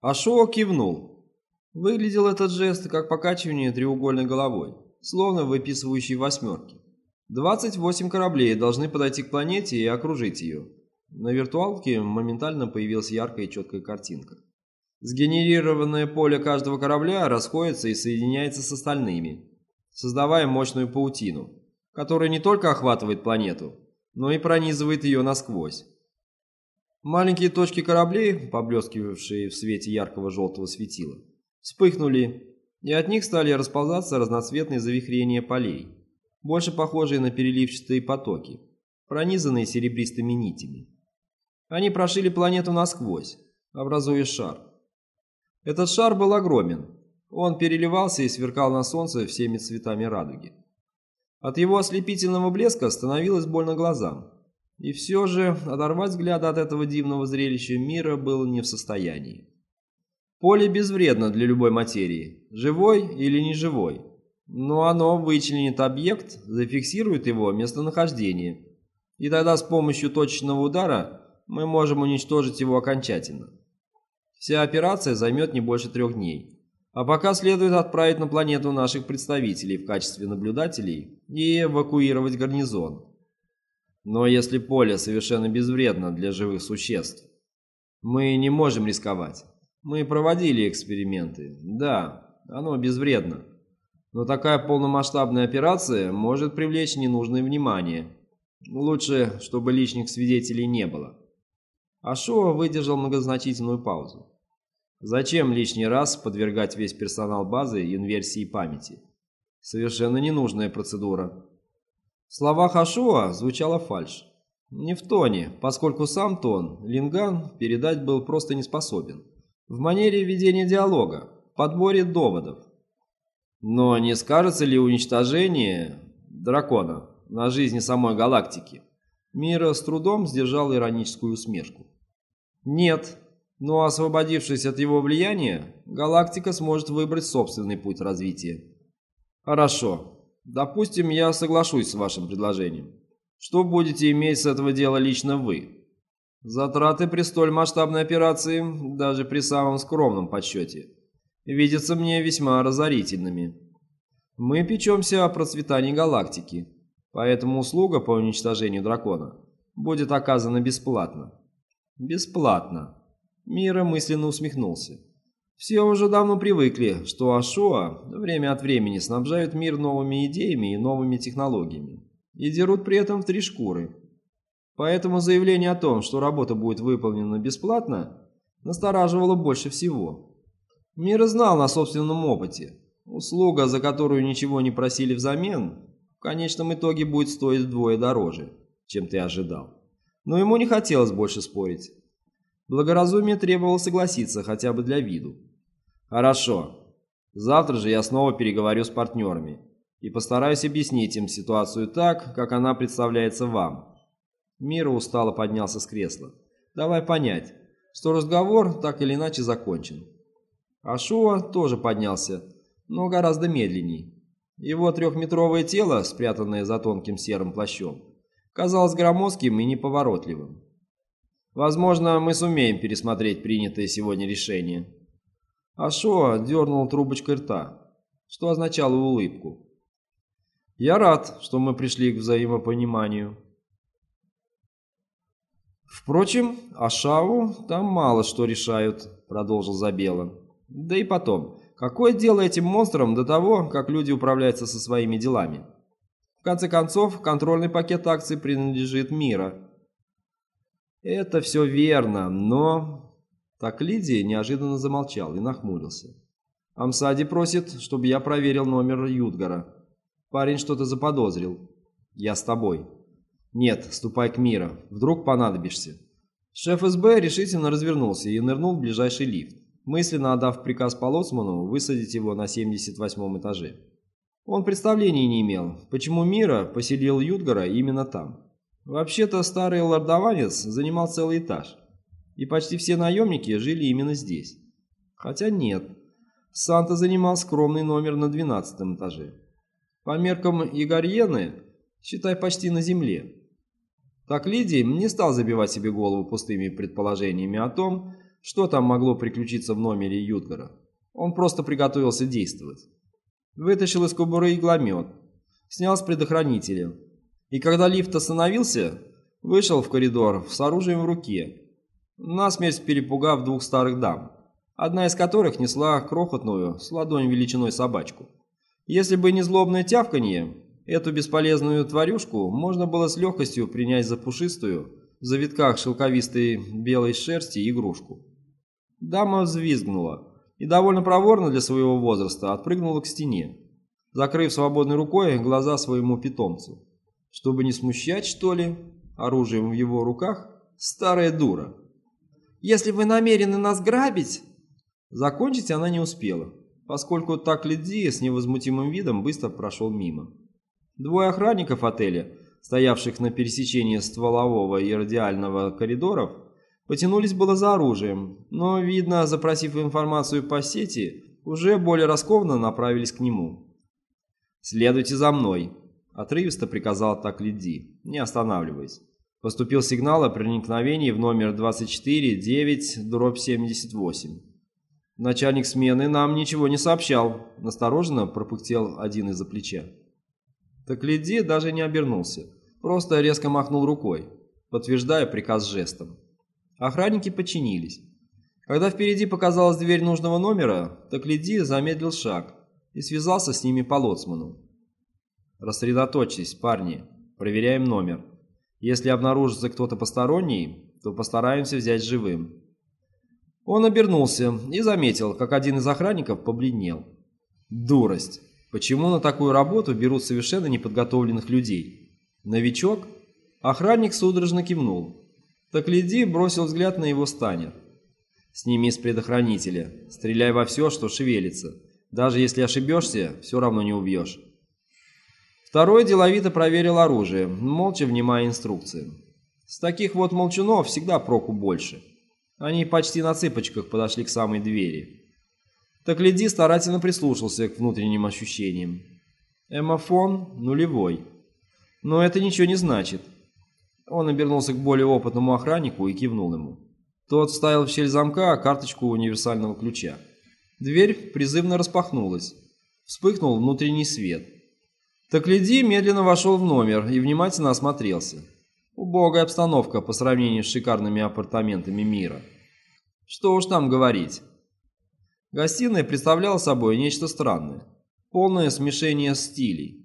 Ашоу кивнул. Выглядел этот жест как покачивание треугольной головой, словно выписывающий восьмерки. 28 кораблей должны подойти к планете и окружить ее. На виртуалке моментально появилась яркая и четкая картинка. Сгенерированное поле каждого корабля расходится и соединяется с остальными, создавая мощную паутину, которая не только охватывает планету, но и пронизывает ее насквозь. Маленькие точки кораблей, поблескивавшие в свете яркого желтого светила, вспыхнули, и от них стали расползаться разноцветные завихрения полей, больше похожие на переливчатые потоки, пронизанные серебристыми нитями. Они прошили планету насквозь, образуя шар. Этот шар был огромен. Он переливался и сверкал на солнце всеми цветами радуги. От его ослепительного блеска становилось больно глазам. И все же оторвать взгляд от этого дивного зрелища мира было не в состоянии. Поле безвредно для любой материи, живой или неживой, но оно вычленит объект, зафиксирует его местонахождение, и тогда с помощью точечного удара мы можем уничтожить его окончательно. Вся операция займет не больше трех дней. А пока следует отправить на планету наших представителей в качестве наблюдателей и эвакуировать гарнизон. Но если поле совершенно безвредно для живых существ, мы не можем рисковать. Мы проводили эксперименты. Да, оно безвредно. Но такая полномасштабная операция может привлечь ненужное внимание. Лучше, чтобы лишних свидетелей не было. Ашоа выдержал многозначительную паузу. Зачем лишний раз подвергать весь персонал базы инверсии памяти? Совершенно ненужная процедура. В словах Ашуа звучала фальшь. Не в тоне, поскольку сам тон Линган передать был просто не способен. В манере ведения диалога, подборе доводов. Но не скажется ли уничтожение дракона на жизни самой галактики? Мира с трудом сдержал ироническую усмешку. Нет, но освободившись от его влияния, галактика сможет выбрать собственный путь развития. Хорошо. Допустим, я соглашусь с вашим предложением. Что будете иметь с этого дела лично вы? Затраты при столь масштабной операции, даже при самом скромном подсчете, видятся мне весьма разорительными. Мы печемся о процветании галактики, поэтому услуга по уничтожению дракона будет оказана бесплатно. Бесплатно. Мира мысленно усмехнулся. Все уже давно привыкли, что Ашоа время от времени снабжают мир новыми идеями и новыми технологиями. И дерут при этом в три шкуры. Поэтому заявление о том, что работа будет выполнена бесплатно, настораживало больше всего. Мир знал на собственном опыте. Услуга, за которую ничего не просили взамен, в конечном итоге будет стоить вдвое дороже, чем ты ожидал. Но ему не хотелось больше спорить. Благоразумие требовало согласиться хотя бы для виду. Хорошо. Завтра же я снова переговорю с партнерами и постараюсь объяснить им ситуацию так, как она представляется вам. Мира устало поднялся с кресла. Давай понять, что разговор так или иначе закончен. Ашуа тоже поднялся, но гораздо медленней. Его трехметровое тело, спрятанное за тонким серым плащом, казалось громоздким и неповоротливым. Возможно, мы сумеем пересмотреть принятое сегодня решение. Ашоа дернул трубочкой рта, что означало улыбку. Я рад, что мы пришли к взаимопониманию. Впрочем, Ашаву там мало что решают, продолжил Забела. Да и потом, какое дело этим монстрам до того, как люди управляются со своими делами? В конце концов, контрольный пакет акций принадлежит Мира, «Это все верно, но...» Так Лидия неожиданно замолчал и нахмурился. «Амсади просит, чтобы я проверил номер Юдгара. Парень что-то заподозрил. Я с тобой». «Нет, ступай к Мира. Вдруг понадобишься». Шеф СБ решительно развернулся и нырнул в ближайший лифт, мысленно отдав приказ Полоцману высадить его на 78 этаже. Он представления не имел, почему Мира поселил Юдгара именно там. Вообще-то старый лордованец занимал целый этаж, и почти все наемники жили именно здесь. Хотя нет, Санта занимал скромный номер на 12 этаже. По меркам Игорьены, считай, почти на земле. Так Лидий не стал забивать себе голову пустыми предположениями о том, что там могло приключиться в номере Ютгара. Он просто приготовился действовать. Вытащил из кобуры игломет, снял с предохранителя. И когда лифт остановился, вышел в коридор с оружием в руке, насмерть перепугав двух старых дам, одна из которых несла крохотную, с ладонь величиной собачку. Если бы не злобное тявканье, эту бесполезную тварюшку можно было с легкостью принять за пушистую, в завитках шелковистой белой шерсти игрушку. Дама взвизгнула и довольно проворно для своего возраста отпрыгнула к стене, закрыв свободной рукой глаза своему питомцу. Чтобы не смущать, что ли, оружием в его руках, старая дура. «Если вы намерены нас грабить...» Закончить она не успела, поскольку так Лидзи с невозмутимым видом быстро прошел мимо. Двое охранников отеля, стоявших на пересечении стволового и радиального коридоров, потянулись было за оружием, но, видно, запросив информацию по сети, уже более раскованно направились к нему. «Следуйте за мной», — отрывисто приказал так Лидди, не останавливаясь. Поступил сигнал о проникновении в номер 24-9-78. Начальник смены нам ничего не сообщал, настороженно пропыхтел один из-за плеча. Так Лидди даже не обернулся, просто резко махнул рукой, подтверждая приказ жестом. Охранники подчинились. Когда впереди показалась дверь нужного номера, так Лидди замедлил шаг, и связался с ними по лоцману. «Рассредоточьтесь, парни, проверяем номер. Если обнаружится кто-то посторонний, то постараемся взять живым». Он обернулся и заметил, как один из охранников побледнел. «Дурость! Почему на такую работу берут совершенно неподготовленных людей? Новичок?» Охранник судорожно кивнул. Так Лиди бросил взгляд на его станер. «Сними с предохранителя, стреляй во все, что шевелится. Даже если ошибешься, все равно не убьешь. Второй деловито проверил оружие, молча внимая инструкциям. С таких вот молчунов всегда проку больше. Они почти на цыпочках подошли к самой двери. Так Леди старательно прислушался к внутренним ощущениям. Эмофон нулевой. Но это ничего не значит. Он обернулся к более опытному охраннику и кивнул ему. Тот вставил в щель замка карточку универсального ключа. Дверь призывно распахнулась. Вспыхнул внутренний свет. Таклиди медленно вошел в номер и внимательно осмотрелся. Убогая обстановка по сравнению с шикарными апартаментами мира. Что уж там говорить. Гостиная представляла собой нечто странное. Полное смешение стилей.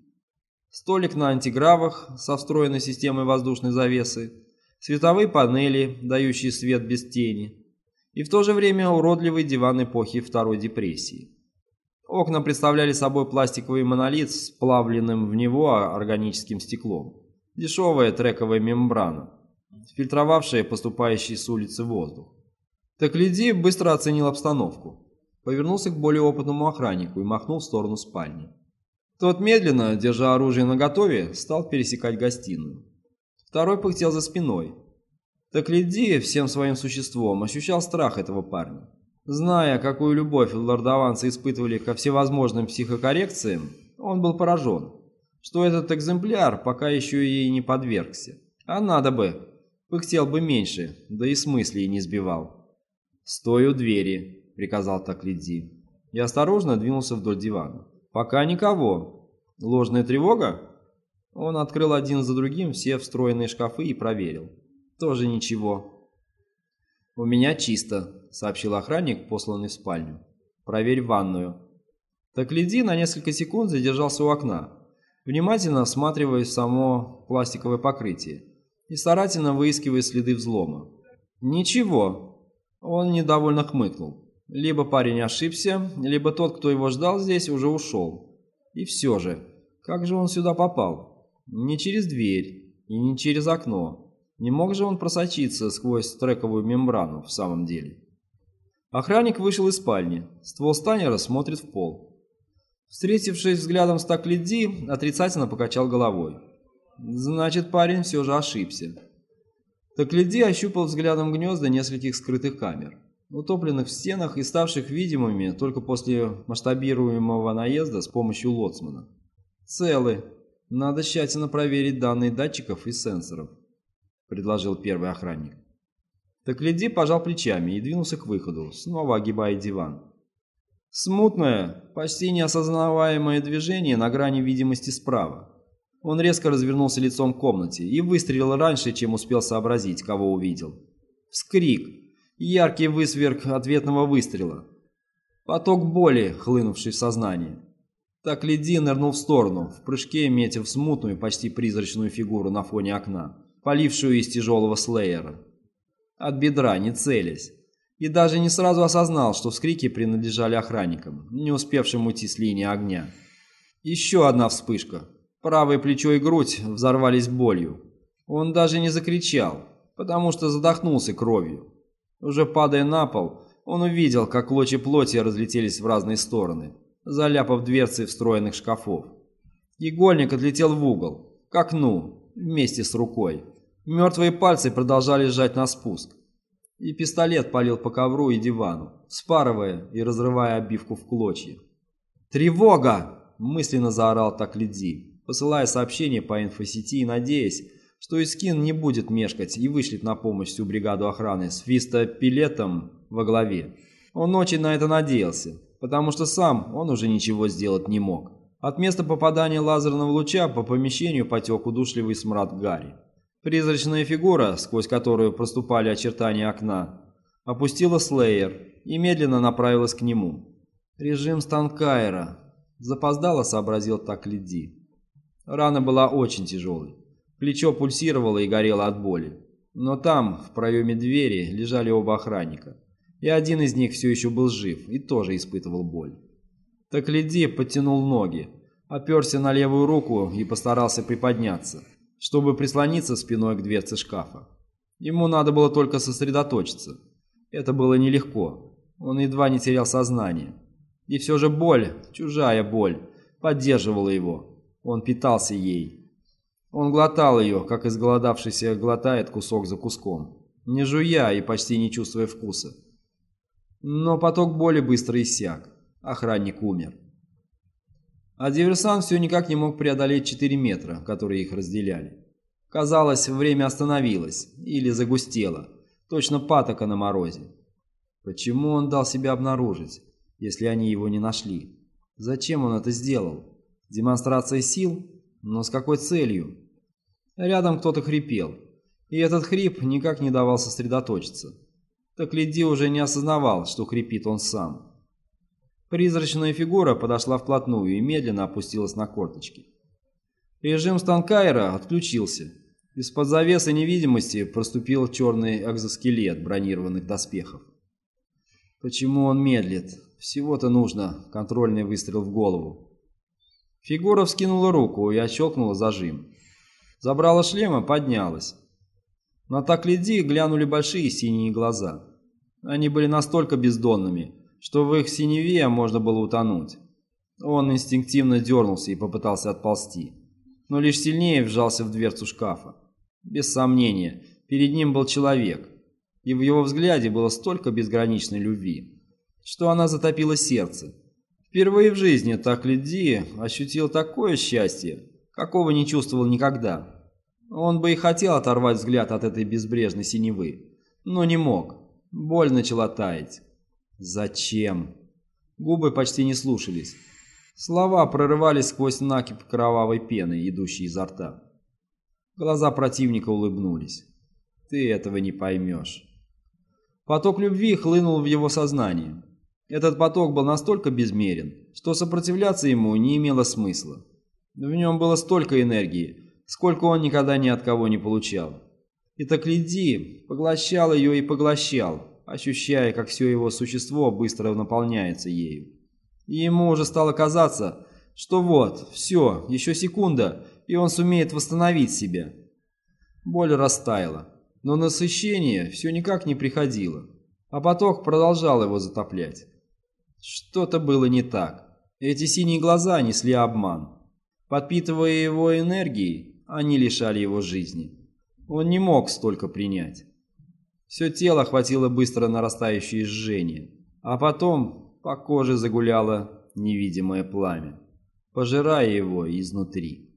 Столик на антигравах со встроенной системой воздушной завесы, световые панели, дающие свет без тени, и в то же время уродливый диван эпохи Второй депрессии. Окна представляли собой пластиковый монолит с плавленным в него органическим стеклом. Дешевая трековая мембрана, фильтровавшая поступающий с улицы воздух. Таклиди быстро оценил обстановку. Повернулся к более опытному охраннику и махнул в сторону спальни. Тот медленно, держа оружие наготове, стал пересекать гостиную. Второй пыхтел за спиной, так Лидия всем своим существом ощущал страх этого парня. Зная, какую любовь лордованцы испытывали ко всевозможным психокоррекциям, он был поражен, что этот экземпляр пока еще и не подвергся. А надо бы, пыхтел бы меньше, да и смысле не сбивал. «Стой у двери», — приказал так Лидзи, и осторожно двинулся вдоль дивана. «Пока никого. Ложная тревога?» Он открыл один за другим все встроенные шкафы и проверил. «Тоже ничего». «У меня чисто», — сообщил охранник, посланный в спальню. «Проверь ванную». Так Лиди на несколько секунд задержался у окна, внимательно осматривая само пластиковое покрытие и старательно выискивая следы взлома. «Ничего». Он недовольно хмыкнул. Либо парень ошибся, либо тот, кто его ждал здесь, уже ушел. И все же, как же он сюда попал? Не через дверь и не через окно. Не мог же он просочиться сквозь трековую мембрану в самом деле. Охранник вышел из спальни. Ствол станера смотрит в пол. Встретившись взглядом с Таклиди, отрицательно покачал головой. Значит, парень все же ошибся. Таклиди ощупал взглядом гнезда нескольких скрытых камер, утопленных в стенах и ставших видимыми только после масштабируемого наезда с помощью лоцмана. Целы. Надо тщательно проверить данные датчиков и сенсоров. — предложил первый охранник. Так Леди пожал плечами и двинулся к выходу, снова огибая диван. Смутное, почти неосознаваемое движение на грани видимости справа. Он резко развернулся лицом к комнате и выстрелил раньше, чем успел сообразить, кого увидел. Вскрик. Яркий высверк ответного выстрела. Поток боли, хлынувший в сознание. Так Леди нырнул в сторону, в прыжке метя в смутную, почти призрачную фигуру на фоне окна, полившую из тяжелого слеера. От бедра, не целясь. И даже не сразу осознал, что вскрики принадлежали охранникам, не успевшим уйти с линии огня. Еще одна вспышка. Правое плечо и грудь взорвались болью. Он даже не закричал, потому что задохнулся кровью. Уже падая на пол, он увидел, как клочья плоти разлетелись в разные стороны, заляпав дверцы встроенных шкафов. Игольник отлетел в угол, к окну, вместе с рукой. Мертвые пальцы продолжали сжать на спуск. И пистолет палил по ковру и дивану, спарывая и разрывая обивку в клочья. «Тревога!» – мысленно заорал так Лидзи, посылая сообщение по инфосети и надеясь, что Искин не будет мешкать и вышлет на помощь всю бригаду охраны с Виста-пилетом во главе. Он очень на это надеялся, потому что сам он уже ничего сделать не мог. От места попадания лазерного луча по помещению потек удушливый смрад Гарри. Призрачная фигура, сквозь которую проступали очертания окна, опустила слеер и медленно направилась к нему. Режим Станкайра. Запоздало сообразил так Лиди. Рана была очень тяжелой. Плечо пульсировало и горело от боли. Но там, в проеме двери, лежали оба охранника и один из них все еще был жив и тоже испытывал боль. Так Леди подтянул ноги, оперся на левую руку и постарался приподняться, чтобы прислониться спиной к дверце шкафа. Ему надо было только сосредоточиться. Это было нелегко. Он едва не терял сознание. И все же боль, чужая боль, поддерживала его. Он питался ей. Он глотал ее, как изголодавшийся глотает кусок за куском, не жуя и почти не чувствуя вкуса. Но поток боли быстро иссяк. Охранник умер. А диверсант все никак не мог преодолеть 4 метра, которые их разделяли. Казалось, время остановилось или загустело, точно патока на морозе. Почему он дал себя обнаружить, если они его не нашли? Зачем он это сделал? Демонстрация сил? Но с какой целью? Рядом кто-то хрипел, и этот хрип никак не давал сосредоточиться так Лиди уже не осознавал, что хрипит он сам. Призрачная фигура подошла вплотную и медленно опустилась на корточки. Режим Станкайра отключился. Из-под завесы невидимости проступил черный экзоскелет бронированных доспехов. Почему он медлит? Всего-то нужно контрольный выстрел в голову. Фигура вскинула руку и отщелкнула зажим. Забрала шлема, поднялась. На Таклиди глянули большие синие глаза. Они были настолько бездонными, что в их синеве можно было утонуть. Он инстинктивно дернулся и попытался отползти, но лишь сильнее вжался в дверцу шкафа. Без сомнения, перед ним был человек, и в его взгляде было столько безграничной любви, что она затопила сердце. Впервые в жизни Таклиди ощутил такое счастье, какого не чувствовал никогда. Он бы и хотел оторвать взгляд от этой безбрежной синевы, но не мог. Боль начала таять. Зачем? Губы почти не слушались. Слова прорывались сквозь накип кровавой пены, идущей изо рта. Глаза противника улыбнулись. Ты этого не поймешь. Поток любви хлынул в его сознание. Этот поток был настолько безмерен, что сопротивляться ему не имело смысла. В нем было столько энергии, сколько он никогда ни от кого не получал. И так Лиди поглощал ее и поглощал, ощущая, как все его существо быстро наполняется ею. И ему уже стало казаться, что вот, все, еще секунда, и он сумеет восстановить себя. Боль растаяла, но насыщение все никак не приходило, а поток продолжал его затоплять. Что-то было не так. Эти синие глаза несли обман. Подпитывая его энергией, они лишали его жизни. Он не мог столько принять. Все тело охватило быстро нарастающее жжение, а потом по коже загуляло невидимое пламя, пожирая его изнутри.